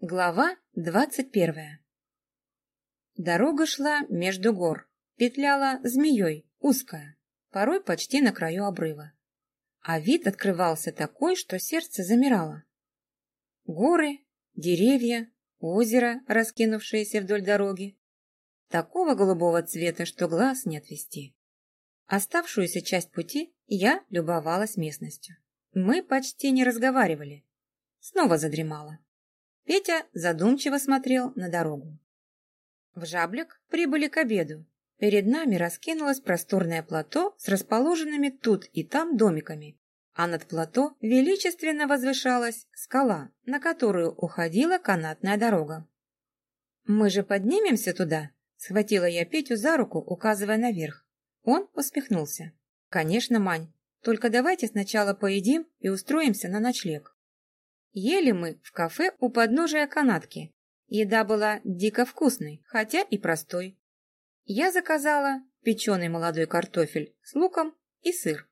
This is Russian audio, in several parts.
Глава двадцать первая Дорога шла между гор, петляла змеей, узкая, порой почти на краю обрыва. А вид открывался такой, что сердце замирало. Горы, деревья, озеро, раскинувшееся вдоль дороги. Такого голубого цвета, что глаз не отвести. Оставшуюся часть пути я любовалась местностью. Мы почти не разговаривали. Снова задремала. Петя задумчиво смотрел на дорогу. В Жаблик прибыли к обеду. Перед нами раскинулось просторное плато с расположенными тут и там домиками, а над плато величественно возвышалась скала, на которую уходила канатная дорога. «Мы же поднимемся туда?» — схватила я Петю за руку, указывая наверх. Он усмехнулся. «Конечно, Мань, только давайте сначала поедим и устроимся на ночлег». Ели мы в кафе у подножия канатки. Еда была дико вкусной, хотя и простой. Я заказала печеный молодой картофель с луком и сыр.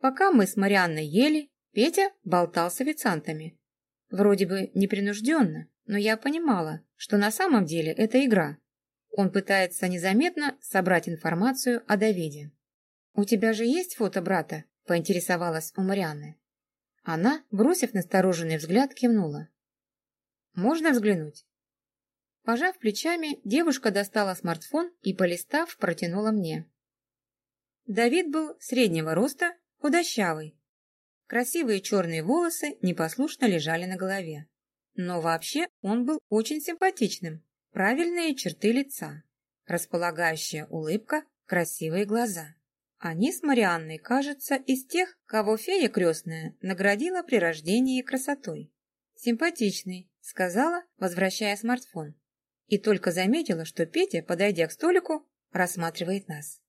Пока мы с Марианной ели, Петя болтал с официантами. Вроде бы непринужденно, но я понимала, что на самом деле это игра. Он пытается незаметно собрать информацию о Давиде. «У тебя же есть фото брата?» – поинтересовалась у Марианны. Она, бросив настороженный взгляд, кивнула. «Можно взглянуть?» Пожав плечами, девушка достала смартфон и, полистав, протянула мне. Давид был среднего роста, худощавый. Красивые черные волосы непослушно лежали на голове. Но вообще он был очень симпатичным. Правильные черты лица, располагающая улыбка, красивые глаза. Они с Марианной, кажется, из тех, кого фея крестная наградила при рождении красотой. «Симпатичный», — сказала, возвращая смартфон. И только заметила, что Петя, подойдя к столику, рассматривает нас.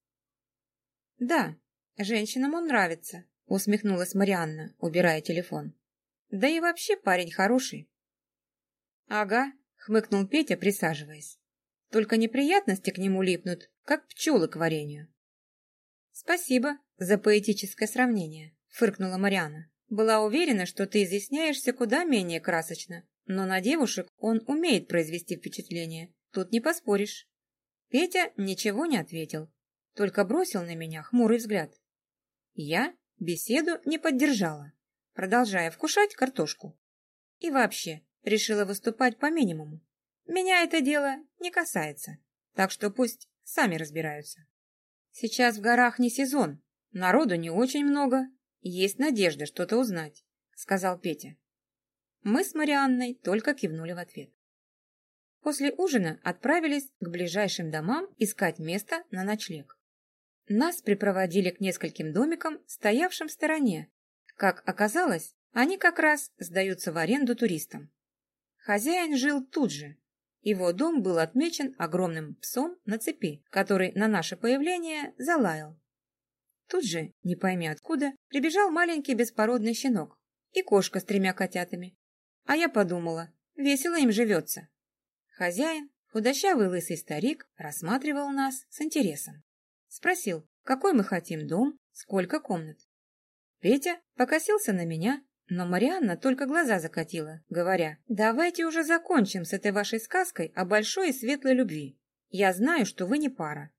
«Да, женщинам он нравится», — усмехнулась Марианна, убирая телефон. «Да и вообще парень хороший». «Ага», — хмыкнул Петя, присаживаясь. «Только неприятности к нему липнут, как пчелы к варенью». «Спасибо за поэтическое сравнение», — фыркнула Мариана. «Была уверена, что ты изъясняешься куда менее красочно, но на девушек он умеет произвести впечатление. Тут не поспоришь». Петя ничего не ответил, только бросил на меня хмурый взгляд. Я беседу не поддержала, продолжая вкушать картошку. И вообще решила выступать по минимуму. Меня это дело не касается, так что пусть сами разбираются. Сейчас в горах не сезон, народу не очень много, есть надежда что-то узнать, сказал Петя. Мы с Марианной только кивнули в ответ. После ужина отправились к ближайшим домам искать место на ночлег. Нас припроводили к нескольким домикам, стоявшим в стороне. Как оказалось, они как раз сдаются в аренду туристам. Хозяин жил тут же, его дом был отмечен огромным псом на цепи, который на наше появление залаял. Тут же, не пойми откуда, прибежал маленький беспородный щенок и кошка с тремя котятами. А я подумала, весело им живется. Хозяин, худощавый лысый старик, рассматривал нас с интересом. Спросил, какой мы хотим дом, сколько комнат. Петя покосился на меня но Марианна только глаза закатила, говоря, «Давайте уже закончим с этой вашей сказкой о большой и светлой любви. Я знаю, что вы не пара».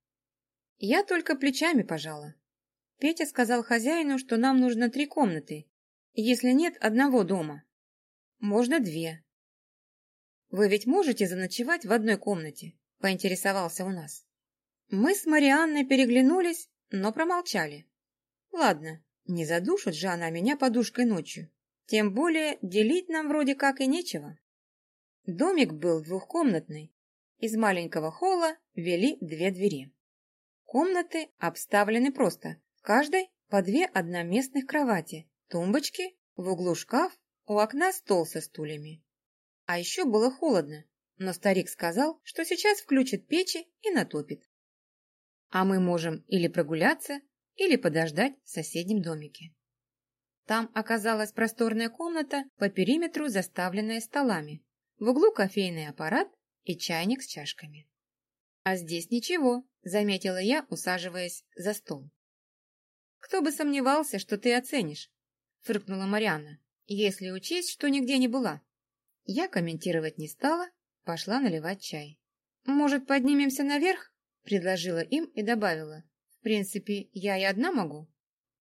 Я только плечами пожала. Петя сказал хозяину, что нам нужно три комнаты, если нет одного дома. Можно две. «Вы ведь можете заночевать в одной комнате?» – поинтересовался у нас. Мы с Марианной переглянулись, но промолчали. «Ладно, не задушит же она меня подушкой ночью. Тем более делить нам вроде как и нечего. Домик был двухкомнатный. Из маленького холла вели две двери. Комнаты обставлены просто. В каждой по две одноместных кровати, тумбочки, в углу шкаф, у окна стол со стульями. А еще было холодно, но старик сказал, что сейчас включит печи и натопит. А мы можем или прогуляться, или подождать в соседнем домике. Там оказалась просторная комната, по периметру заставленная столами. В углу кофейный аппарат и чайник с чашками. «А здесь ничего», — заметила я, усаживаясь за стол. «Кто бы сомневался, что ты оценишь», — фыркнула Марианна, «если учесть, что нигде не была». Я комментировать не стала, пошла наливать чай. «Может, поднимемся наверх?» — предложила им и добавила. «В принципе, я и одна могу».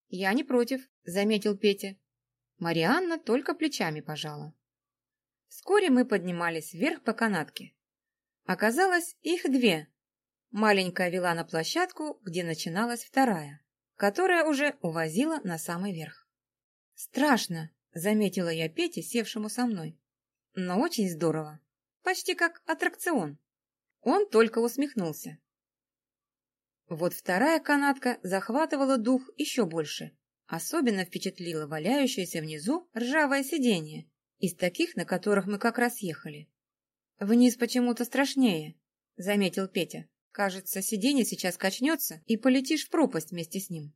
«Я не против», — заметил Петя. Марианна только плечами пожала. Вскоре мы поднимались вверх по канатке. Оказалось, их две. Маленькая вела на площадку, где начиналась вторая, которая уже увозила на самый верх. «Страшно», — заметила я Пете, севшему со мной. «Но очень здорово. Почти как аттракцион». Он только усмехнулся. Вот вторая канатка захватывала дух еще больше. Особенно впечатлило валяющееся внизу ржавое сиденье, из таких, на которых мы как раз ехали. «Вниз почему-то страшнее», — заметил Петя. «Кажется, сиденье сейчас качнется, и полетишь в пропасть вместе с ним».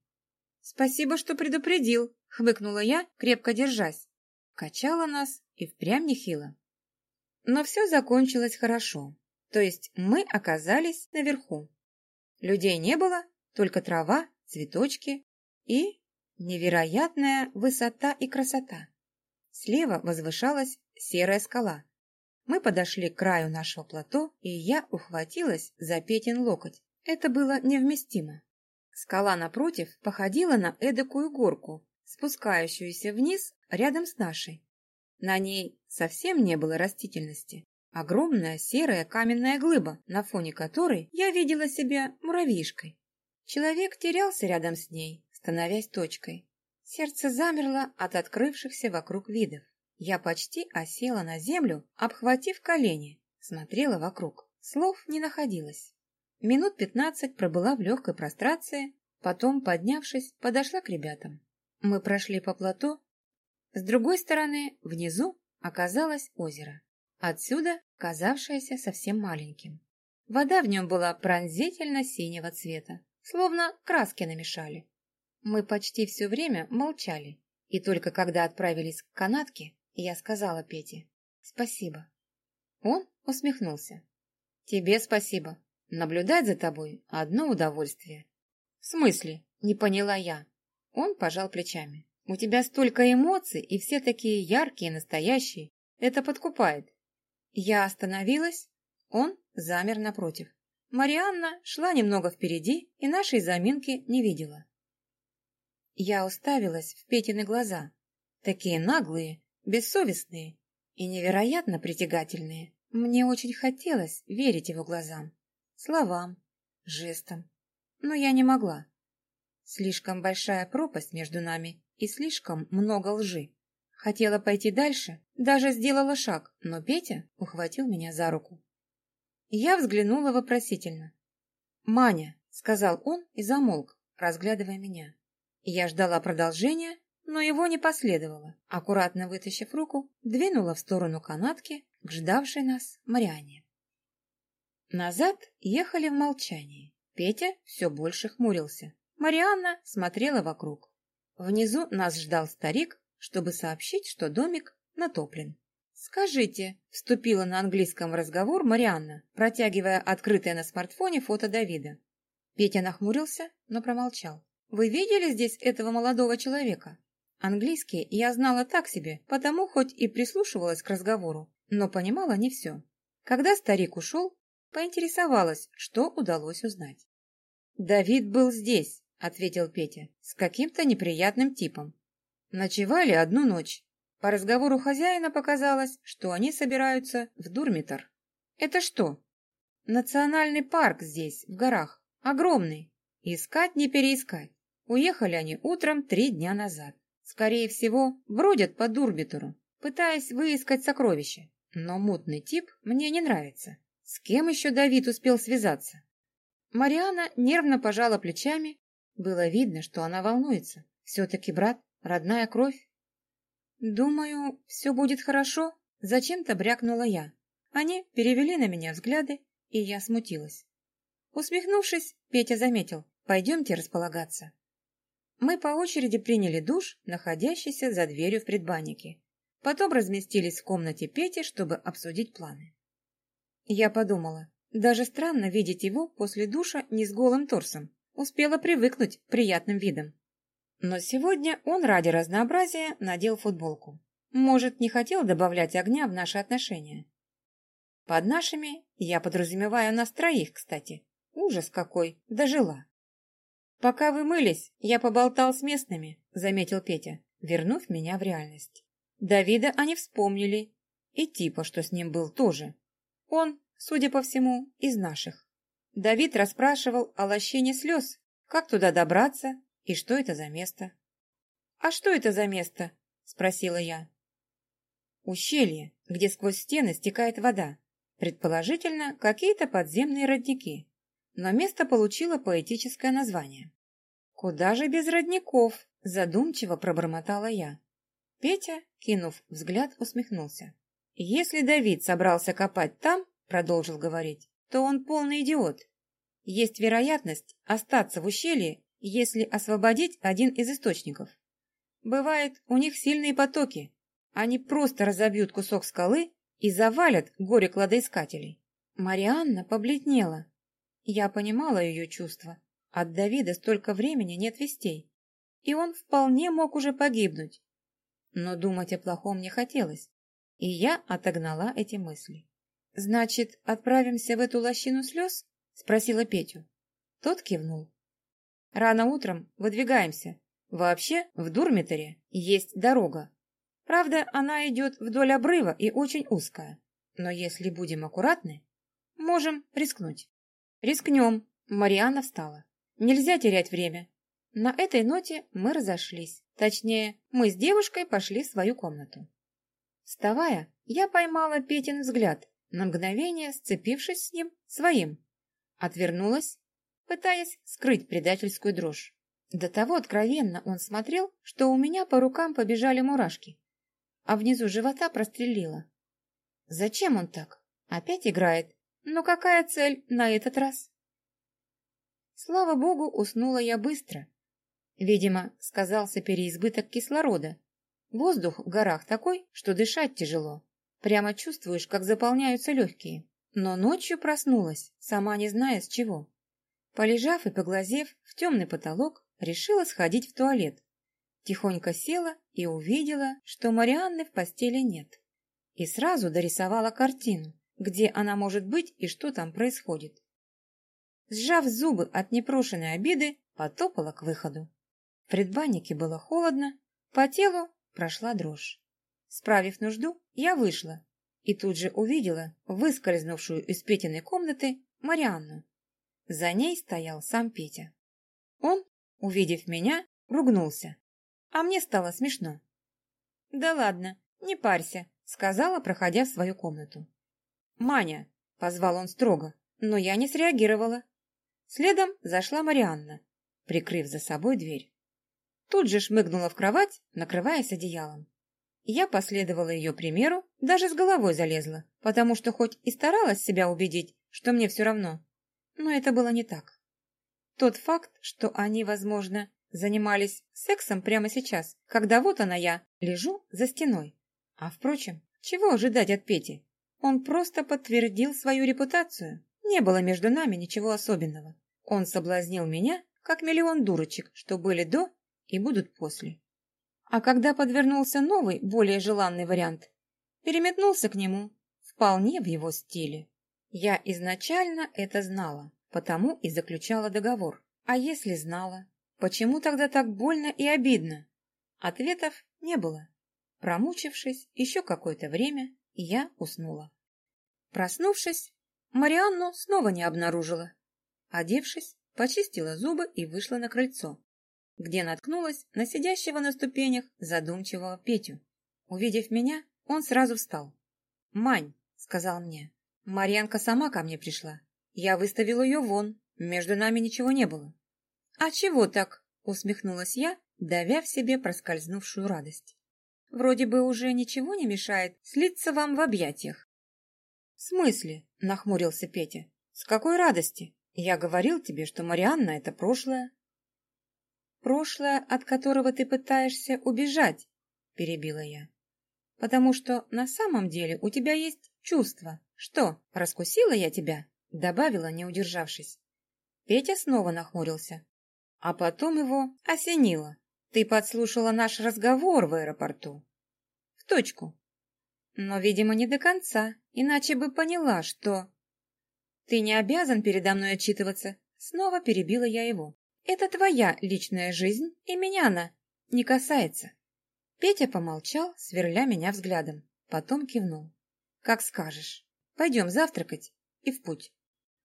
«Спасибо, что предупредил», — хмыкнула я, крепко держась. Качала нас и впрямь нехило. Но все закончилось хорошо. То есть мы оказались наверху. Людей не было, только трава, цветочки и невероятная высота и красота. Слева возвышалась серая скала. Мы подошли к краю нашего плато, и я ухватилась за Петин локоть. Это было невместимо. Скала напротив походила на эдакую горку, спускающуюся вниз рядом с нашей. На ней совсем не было растительности. Огромная серая каменная глыба, на фоне которой я видела себя муравьишкой. Человек терялся рядом с ней, становясь точкой. Сердце замерло от открывшихся вокруг видов. Я почти осела на землю, обхватив колени, смотрела вокруг. Слов не находилось. Минут пятнадцать пробыла в легкой прострации, потом, поднявшись, подошла к ребятам. Мы прошли по плато. С другой стороны, внизу, оказалось озеро. Отсюда казавшееся совсем маленьким. Вода в нем была пронзительно синего цвета, словно краски намешали. Мы почти все время молчали, и только когда отправились к канатке, я сказала Пете «Спасибо». Он усмехнулся. «Тебе спасибо. Наблюдать за тобой — одно удовольствие». «В смысле?» — не поняла я. Он пожал плечами. «У тебя столько эмоций, и все такие яркие, настоящие. Это подкупает. Я остановилась, он замер напротив. Марианна шла немного впереди и нашей заминки не видела. Я уставилась в Петины глаза, такие наглые, бессовестные и невероятно притягательные. Мне очень хотелось верить его глазам, словам, жестам, но я не могла. Слишком большая пропасть между нами и слишком много лжи. Хотела пойти дальше, даже сделала шаг, но Петя ухватил меня за руку. Я взглянула вопросительно. «Маня», — сказал он и замолк, разглядывая меня. Я ждала продолжения, но его не последовало. Аккуратно вытащив руку, двинула в сторону канатки к ждавшей нас Мариане. Назад ехали в молчании. Петя все больше хмурился. Марианна смотрела вокруг. Внизу нас ждал старик чтобы сообщить, что домик натоплен. «Скажите», — вступила на английском разговор Марианна, протягивая открытое на смартфоне фото Давида. Петя нахмурился, но промолчал. «Вы видели здесь этого молодого человека?» Английский я знала так себе, потому хоть и прислушивалась к разговору, но понимала не все. Когда старик ушел, поинтересовалась, что удалось узнать. «Давид был здесь», — ответил Петя, — «с каким-то неприятным типом. Ночевали одну ночь. По разговору хозяина показалось, что они собираются в Дурмитр. Это что? Национальный парк здесь, в горах. Огромный. Искать не переискать. Уехали они утром три дня назад. Скорее всего, бродят по Дурбитору, пытаясь выискать сокровища. Но мутный тип мне не нравится. С кем еще Давид успел связаться? Мариана нервно пожала плечами. Было видно, что она волнуется. Все-таки брат Родная кровь? Думаю, все будет хорошо. Зачем-то брякнула я. Они перевели на меня взгляды, и я смутилась. Усмехнувшись, Петя заметил. Пойдемте располагаться. Мы по очереди приняли душ, находящийся за дверью в предбаннике. Потом разместились в комнате Пети, чтобы обсудить планы. Я подумала, даже странно видеть его после душа не с голым торсом. Успела привыкнуть к приятным видам. Но сегодня он ради разнообразия надел футболку. Может, не хотел добавлять огня в наши отношения. Под нашими я подразумеваю нас троих, кстати. Ужас какой, дожила. Пока вы мылись, я поболтал с местными, заметил Петя, вернув меня в реальность. Давида они вспомнили, и типа, что с ним был тоже. Он, судя по всему, из наших. Давид расспрашивал о лощине слез, как туда добраться и что это за место. «А что это за место?» – спросила я. «Ущелье, где сквозь стены стекает вода. Предположительно, какие-то подземные родники. Но место получило поэтическое название. «Куда же без родников?» – задумчиво пробормотала я. Петя, кинув взгляд, усмехнулся. «Если Давид собрался копать там, — продолжил говорить, — то он полный идиот. Есть вероятность остаться в ущелье, если освободить один из источников. Бывает, у них сильные потоки. Они просто разобьют кусок скалы и завалят горе-кладоискателей. Марианна побледнела. Я понимала ее чувства. От Давида столько времени нет вестей, и он вполне мог уже погибнуть. Но думать о плохом не хотелось, и я отогнала эти мысли. «Значит, отправимся в эту лощину слез?» — спросила Петю. Тот кивнул. «Рано утром выдвигаемся. Вообще, в Дурмитере есть дорога. Правда, она идет вдоль обрыва и очень узкая. Но если будем аккуратны, можем рискнуть». «Рискнем!» — Марианна встала. «Нельзя терять время. На этой ноте мы разошлись. Точнее, мы с девушкой пошли в свою комнату. Вставая, я поймала Петин взгляд, на мгновение сцепившись с ним своим. Отвернулась, пытаясь скрыть предательскую дрожь. До того откровенно он смотрел, что у меня по рукам побежали мурашки, а внизу живота прострелило. Зачем он так? Опять играет. Но какая цель на этот раз? Слава богу, уснула я быстро, Видимо, сказался переизбыток кислорода. Воздух в горах такой, что дышать тяжело. Прямо чувствуешь, как заполняются легкие. Но ночью проснулась, сама не зная с чего. Полежав и поглазев в темный потолок, решила сходить в туалет. Тихонько села и увидела, что Марианны в постели нет. И сразу дорисовала картину, где она может быть и что там происходит. Сжав зубы от непрошенной обиды, потопала к выходу предбаннике было холодно, по телу прошла дрожь. Справив нужду, я вышла и тут же увидела выскользнувшую из Петиной комнаты Марианну. За ней стоял сам Петя. Он, увидев меня, ругнулся, а мне стало смешно. «Да ладно, не парься», — сказала, проходя в свою комнату. «Маня», — позвал он строго, но я не среагировала. Следом зашла Марианна, прикрыв за собой дверь. Тут же шмыгнула в кровать, накрываясь одеялом. Я последовала ее примеру, даже с головой залезла, потому что хоть и старалась себя убедить, что мне все равно, но это было не так. Тот факт, что они, возможно, занимались сексом прямо сейчас, когда вот она я, лежу за стеной. А впрочем, чего ожидать от Пети? Он просто подтвердил свою репутацию. Не было между нами ничего особенного. Он соблазнил меня, как миллион дурочек, что были до и будут после. А когда подвернулся новый, более желанный вариант, переметнулся к нему, вполне в его стиле. Я изначально это знала, потому и заключала договор. А если знала, почему тогда так больно и обидно? Ответов не было. Промучившись еще какое-то время, я уснула. Проснувшись, Марианну снова не обнаружила. Одевшись, почистила зубы и вышла на крыльцо где наткнулась на сидящего на ступенях задумчивого Петю. Увидев меня, он сразу встал. «Мань», — сказал мне, — «Марьянка сама ко мне пришла. Я выставил ее вон, между нами ничего не было». «А чего так?» — усмехнулась я, давя в себе проскользнувшую радость. «Вроде бы уже ничего не мешает слиться вам в объятиях». «В смысле?» — нахмурился Петя. «С какой радости? Я говорил тебе, что Марианна — это прошлое, прошлое, от которого ты пытаешься убежать, перебила я. Потому что на самом деле у тебя есть чувство. Что, раскусила я тебя? Добавила, не удержавшись. Петя снова нахмурился. А потом его осенило. Ты подслушала наш разговор в аэропорту. В точку. Но, видимо, не до конца, иначе бы поняла, что... Ты не обязан передо мной отчитываться. Снова перебила я его. Это твоя личная жизнь, и меня она не касается. Петя помолчал, сверля меня взглядом. Потом кивнул. Как скажешь. Пойдем завтракать и в путь.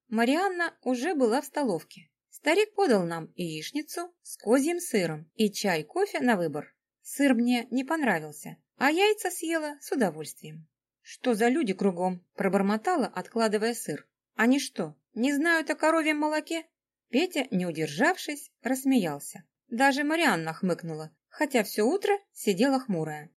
Марианна уже была в столовке. Старик подал нам яичницу с козьим сыром и чай-кофе на выбор. Сыр мне не понравился, а яйца съела с удовольствием. «Что за люди кругом?» – пробормотала, откладывая сыр. «Они что, не знают о коровьем молоке?» Петя, не удержавшись, рассмеялся. Даже Марианна хмыкнула, хотя все утро сидела хмурая.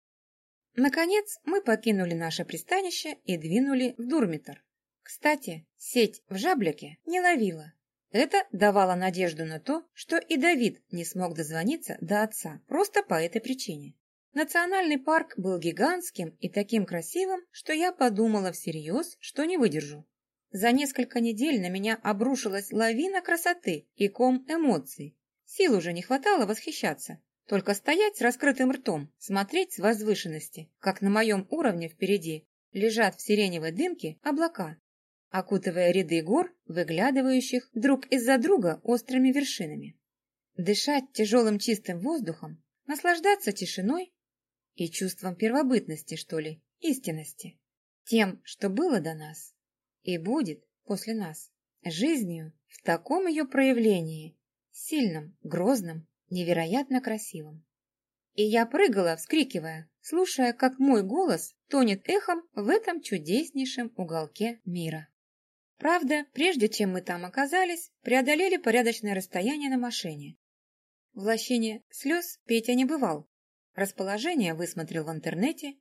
Наконец мы покинули наше пристанище и двинули в Дурмитр. Кстати, сеть в Жаблике не ловила. Это давало надежду на то, что и Давид не смог дозвониться до отца, просто по этой причине. Национальный парк был гигантским и таким красивым, что я подумала всерьез, что не выдержу. За несколько недель на меня обрушилась лавина красоты и ком эмоций. Сил уже не хватало восхищаться. Только стоять с раскрытым ртом, смотреть с возвышенности, как на моем уровне впереди лежат в сиреневой дымке облака, окутывая ряды гор, выглядывающих друг из-за друга острыми вершинами. Дышать тяжелым чистым воздухом, наслаждаться тишиной и чувством первобытности, что ли, истинности, тем, что было до нас и будет после нас, жизнью в таком ее проявлении, сильном, грозном, невероятно красивом. И я прыгала, вскрикивая, слушая, как мой голос тонет эхом в этом чудеснейшем уголке мира. Правда, прежде чем мы там оказались, преодолели порядочное расстояние на машине. В лощине слез Петя не бывал. Расположение высмотрел в интернете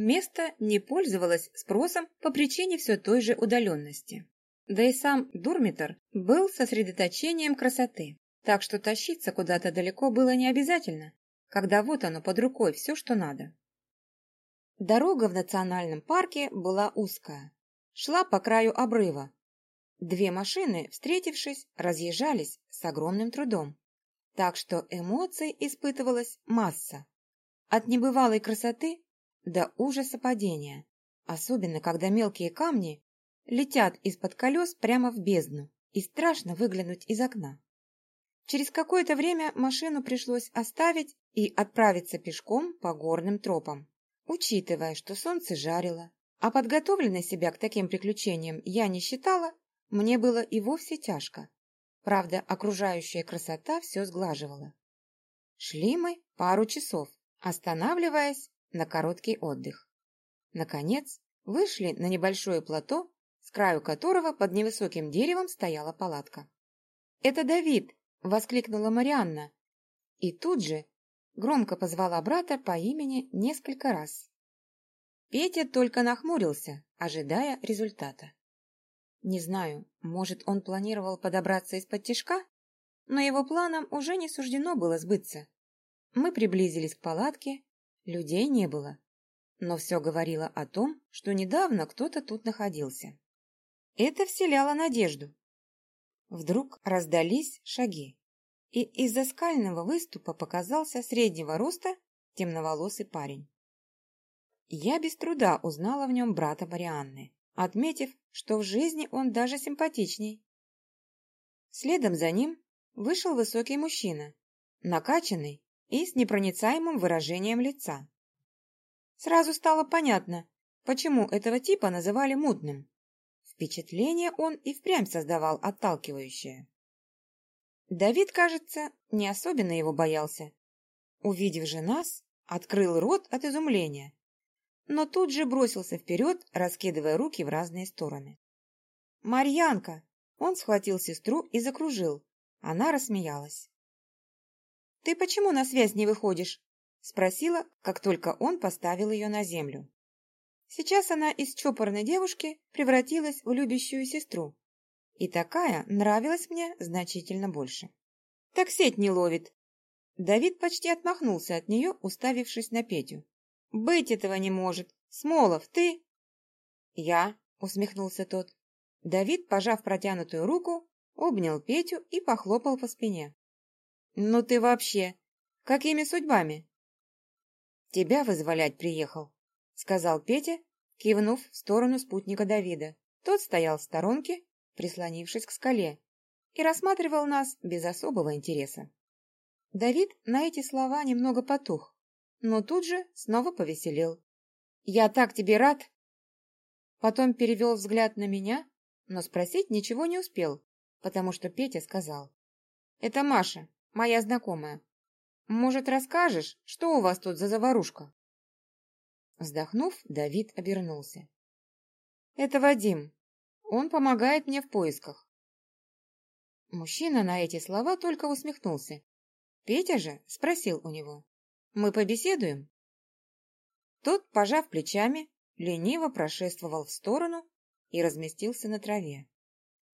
Место не пользовалось спросом по причине все той же удаленности. Да и сам Дурмитр был сосредоточением красоты, так что тащиться куда-то далеко было не обязательно, когда вот оно под рукой все, что надо. Дорога в национальном парке была узкая, шла по краю обрыва. Две машины, встретившись, разъезжались с огромным трудом, так что эмоций испытывалась масса. От небывалой красоты до ужаса падения, особенно когда мелкие камни летят из-под колес прямо в бездну, и страшно выглянуть из окна. Через какое-то время машину пришлось оставить и отправиться пешком по горным тропам. Учитывая, что солнце жарило, а подготовленной себя к таким приключениям я не считала, мне было и вовсе тяжко. Правда, окружающая красота все сглаживала. Шли мы пару часов, останавливаясь на короткий отдых. Наконец, вышли на небольшое плато, с краю которого под невысоким деревом стояла палатка. «Это Давид!» — воскликнула Марианна. И тут же громко позвала брата по имени несколько раз. Петя только нахмурился, ожидая результата. Не знаю, может, он планировал подобраться из-под тишка, но его планам уже не суждено было сбыться. Мы приблизились к палатке, Людей не было, но все говорило о том, что недавно кто-то тут находился. Это вселяло надежду. Вдруг раздались шаги, и из-за скального выступа показался среднего роста темноволосый парень. Я без труда узнала в нем брата Марианны, отметив, что в жизни он даже симпатичней. Следом за ним вышел высокий мужчина, накачанный и с непроницаемым выражением лица. Сразу стало понятно, почему этого типа называли мутным. Впечатление он и впрямь создавал отталкивающее. Давид, кажется, не особенно его боялся. Увидев же нас, открыл рот от изумления, но тут же бросился вперед, раскидывая руки в разные стороны. «Марьянка!» Он схватил сестру и закружил. Она рассмеялась. «Ты почему на связь не выходишь?» — спросила, как только он поставил ее на землю. Сейчас она из чопорной девушки превратилась в любящую сестру. И такая нравилась мне значительно больше. «Так сеть не ловит!» Давид почти отмахнулся от нее, уставившись на Петю. «Быть этого не может! Смолов, ты...» «Я», — усмехнулся тот. Давид, пожав протянутую руку, обнял Петю и похлопал по спине. «Ну ты вообще! Какими судьбами?» «Тебя вызволять приехал», сказал Петя, кивнув в сторону спутника Давида. Тот стоял в сторонке, прислонившись к скале, и рассматривал нас без особого интереса. Давид на эти слова немного потух, но тут же снова повеселел. «Я так тебе рад!» Потом перевел взгляд на меня, но спросить ничего не успел, потому что Петя сказал. «Это Маша, моя знакомая. Может, расскажешь, что у вас тут за заварушка?» Вздохнув, Давид обернулся. «Это Вадим. Он помогает мне в поисках». Мужчина на эти слова только усмехнулся. Петя же спросил у него. «Мы побеседуем?» Тот, пожав плечами, лениво прошествовал в сторону и разместился на траве.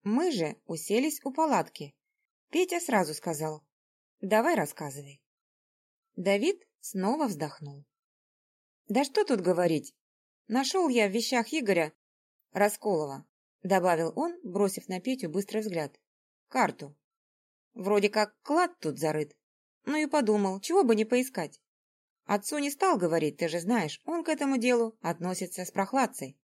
Мы же уселись у палатки. Петя сразу сказал «Давай рассказывай». Давид снова вздохнул. Да что тут говорить? Нашел я в вещах Игоря Расколова, добавил он, бросив на Петю быстрый взгляд. Карту. Вроде как клад тут зарыт. Ну и подумал, чего бы не поискать. Отцу не стал говорить, ты же знаешь, он к этому делу относится с прохладцей.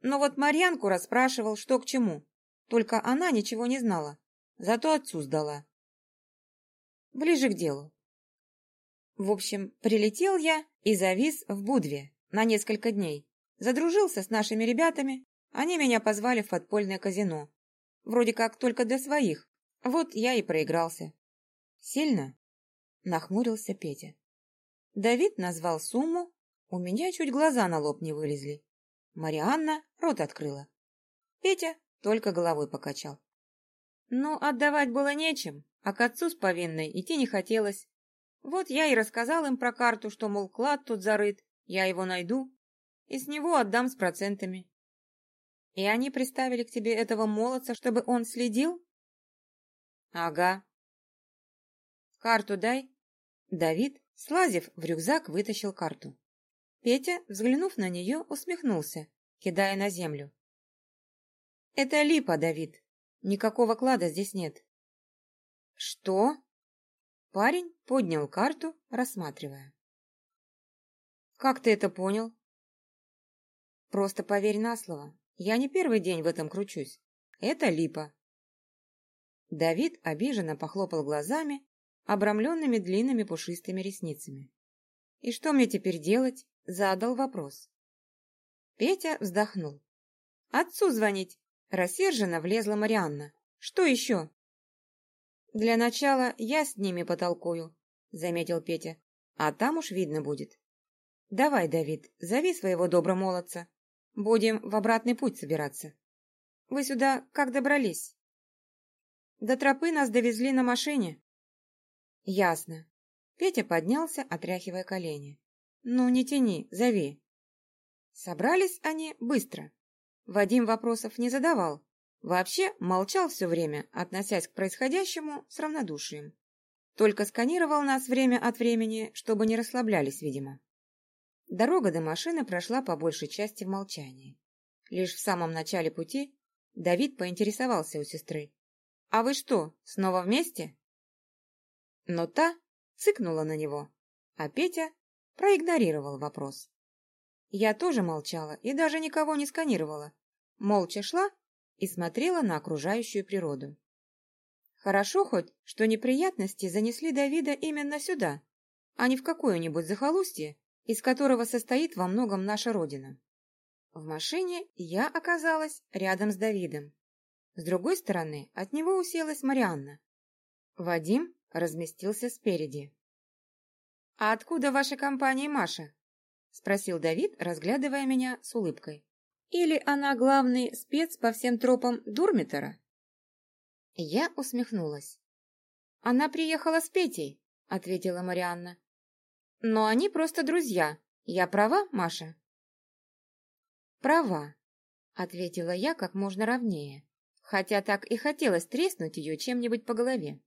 Но вот Марьянку расспрашивал, что к чему. Только она ничего не знала, зато отцу сдала. Ближе к делу. В общем, прилетел я и завис в Будве на несколько дней. Задружился с нашими ребятами, они меня позвали в подпольное казино. Вроде как только для своих. Вот я и проигрался. Сильно? Нахмурился Петя. Давид назвал сумму, у меня чуть глаза на лоб не вылезли. Марианна рот открыла. Петя только головой покачал. Но отдавать было нечем, а к отцу с повинной идти не хотелось. Вот я и рассказал им про карту, что, мол, клад тут зарыт, я его найду, и с него отдам с процентами. И они приставили к тебе этого молодца, чтобы он следил? Ага. Карту дай. Давид, слазив в рюкзак, вытащил карту. Петя, взглянув на нее, усмехнулся, кидая на землю. Это липа, Давид. Никакого клада здесь нет. Что? Парень поднял карту, рассматривая. «Как ты это понял?» «Просто поверь на слово. Я не первый день в этом кручусь. Это липа». Давид обиженно похлопал глазами, обрамленными длинными пушистыми ресницами. «И что мне теперь делать?» — задал вопрос. Петя вздохнул. «Отцу звонить!» — рассерженно влезла Марианна. «Что еще?» «Для начала я с ними потолкую», — заметил Петя. «А там уж видно будет». «Давай, Давид, зови своего добромолодца. Будем в обратный путь собираться». «Вы сюда как добрались?» «До тропы нас довезли на машине». «Ясно». Петя поднялся, отряхивая колени. «Ну, не тяни, зови». Собрались они быстро. Вадим вопросов не задавал, Вообще молчал все время, относясь к происходящему с равнодушием. Только сканировал нас время от времени, чтобы не расслаблялись, видимо. Дорога до машины прошла по большей части в молчании. Лишь в самом начале пути Давид поинтересовался у сестры. «А вы что, снова вместе?» Но та цыкнула на него, а Петя проигнорировал вопрос. Я тоже молчала и даже никого не сканировала. Молча шла и смотрела на окружающую природу. Хорошо хоть, что неприятности занесли Давида именно сюда, а не в какое-нибудь захолустье, из которого состоит во многом наша родина. В машине я оказалась рядом с Давидом. С другой стороны от него уселась Марианна. Вадим разместился спереди. «А откуда ваша компания Маша?» — спросил Давид, разглядывая меня с улыбкой. Или она главный спец по всем тропам Дурмитера? Я усмехнулась. Она приехала с Петей, ответила Марианна. Но они просто друзья. Я права, Маша? Права, ответила я как можно ровнее, хотя так и хотелось треснуть ее чем-нибудь по голове.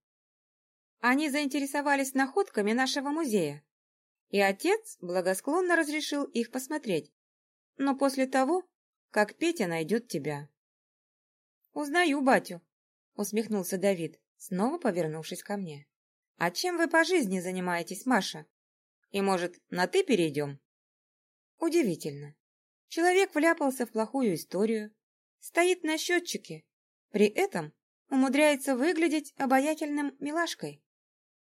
Они заинтересовались находками нашего музея, и отец благосклонно разрешил их посмотреть. Но после того, как Петя найдет тебя. «Узнаю батю», — усмехнулся Давид, снова повернувшись ко мне. «А чем вы по жизни занимаетесь, Маша? И, может, на «ты» перейдем?» Удивительно. Человек вляпался в плохую историю, стоит на счетчике, при этом умудряется выглядеть обаятельным милашкой.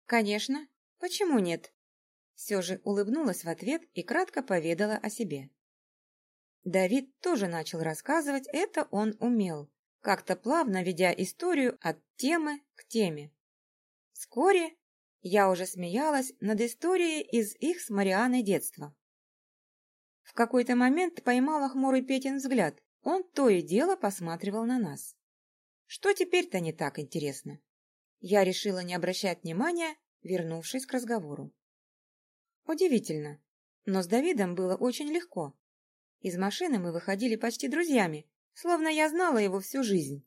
Конечно, почему нет? Все же улыбнулась в ответ и кратко поведала о себе. Давид тоже начал рассказывать, это он умел, как-то плавно ведя историю от темы к теме. Вскоре я уже смеялась над историей из их с Марианой детства. В какой-то момент поймала хмурый Петин взгляд. Он то и дело посматривал на нас. Что теперь-то не так интересно? Я решила не обращать внимания, вернувшись к разговору. Удивительно, но с Давидом было очень легко. Из машины мы выходили почти друзьями, словно я знала его всю жизнь.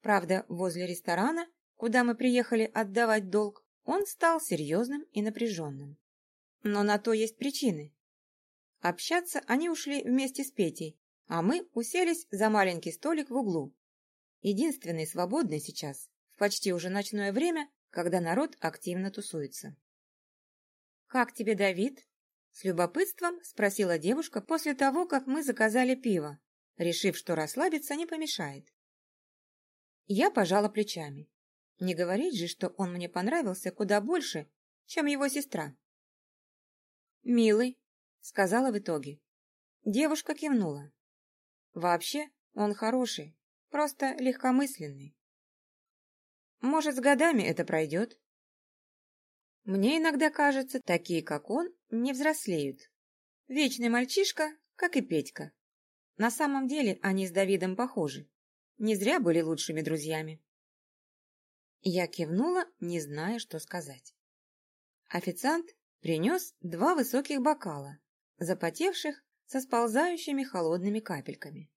Правда, возле ресторана куда мы приехали отдавать долг, он стал серьезным и напряженным. Но на то есть причины. Общаться они ушли вместе с Петей, а мы уселись за маленький столик в углу. Единственный свободный сейчас, в почти уже ночное время, когда народ активно тусуется. «Как тебе, Давид?» С любопытством спросила девушка после того, как мы заказали пиво, решив, что расслабиться не помешает. Я пожала плечами. Не говорить же, что он мне понравился куда больше, чем его сестра. «Милый», — сказала в итоге. Девушка кивнула. «Вообще, он хороший, просто легкомысленный. Может, с годами это пройдет?» Мне иногда кажется, такие, как он, не взрослеют. Вечный мальчишка, как и Петька. На самом деле они с Давидом похожи. Не зря были лучшими друзьями. Я кивнула, не зная, что сказать. Официант принес два высоких бокала, запотевших со сползающими холодными капельками.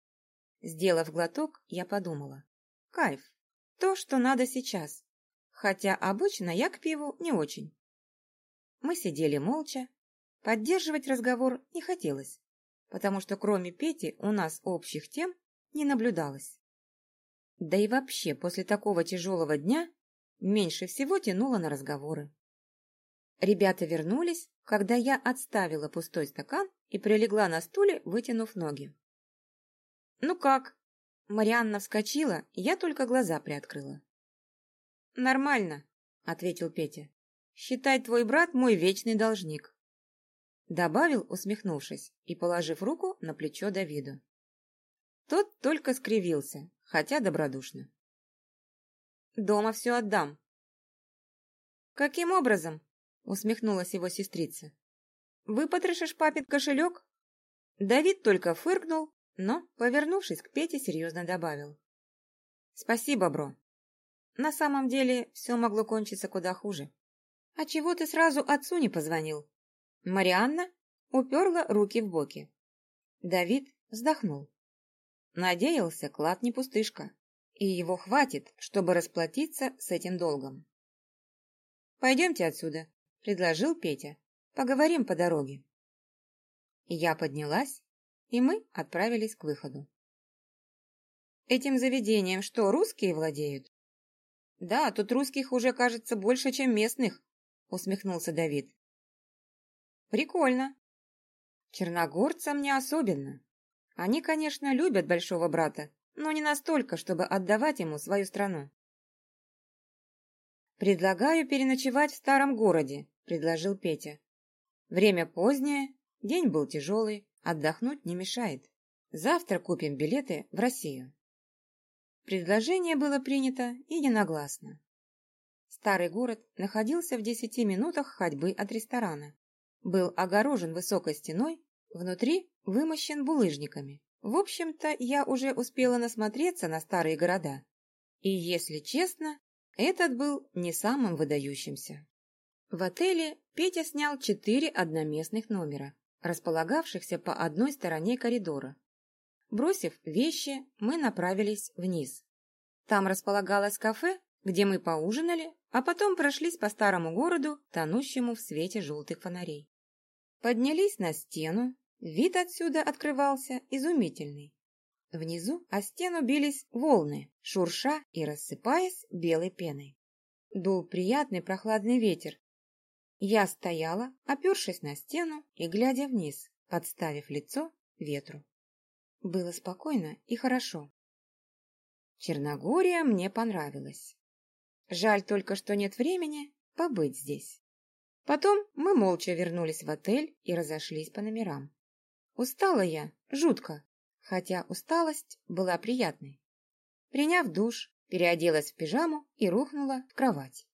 Сделав глоток, я подумала. Кайф. То, что надо сейчас. Хотя обычно я к пиву не очень. Мы сидели молча. Поддерживать разговор не хотелось, потому что кроме Пети у нас общих тем не наблюдалось. Да и вообще, после такого тяжелого дня Меньше всего тянуло на разговоры. Ребята вернулись, когда я отставила пустой стакан и прилегла на стуле, вытянув ноги. «Ну как?» Марианна вскочила, я только глаза приоткрыла. «Нормально», — ответил Петя. «Считай, твой брат мой вечный должник». Добавил, усмехнувшись и положив руку на плечо Давиду. Тот только скривился, хотя добродушно. Дома все отдам. Каким образом? Усмехнулась его сестрица. Выпотрошишь папин кошелек? Давид только фыркнул, но, повернувшись к Пете, серьезно добавил. Спасибо, бро. На самом деле, все могло кончиться куда хуже. А чего ты сразу отцу не позвонил? Марианна уперла руки в боки. Давид вздохнул. Надеялся, клад не пустышка и его хватит, чтобы расплатиться с этим долгом. «Пойдемте отсюда», — предложил Петя. «Поговорим по дороге». Я поднялась, и мы отправились к выходу. «Этим заведением что, русские владеют?» «Да, тут русских уже, кажется, больше, чем местных», — усмехнулся Давид. «Прикольно. Черногорцам не особенно. Они, конечно, любят большого брата, но не настолько, чтобы отдавать ему свою страну. «Предлагаю переночевать в старом городе», — предложил Петя. «Время позднее, день был тяжелый, отдохнуть не мешает. Завтра купим билеты в Россию». Предложение было принято единогласно. Старый город находился в десяти минутах ходьбы от ресторана. Был огорожен высокой стеной, внутри вымощен булыжниками. В общем-то, я уже успела насмотреться на старые города. И, если честно, этот был не самым выдающимся. В отеле Петя снял четыре одноместных номера, располагавшихся по одной стороне коридора. Бросив вещи, мы направились вниз. Там располагалось кафе, где мы поужинали, а потом прошлись по старому городу, тонущему в свете желтых фонарей. Поднялись на стену, Вид отсюда открывался изумительный. Внизу о стену бились волны, шурша и рассыпаясь белой пеной. Дул приятный прохладный ветер. Я стояла, опершись на стену и глядя вниз, подставив лицо ветру. Было спокойно и хорошо. Черногория мне понравилась. Жаль только, что нет времени побыть здесь. Потом мы молча вернулись в отель и разошлись по номерам. Устала я, жутко, хотя усталость была приятной. Приняв душ, переоделась в пижаму и рухнула в кровать.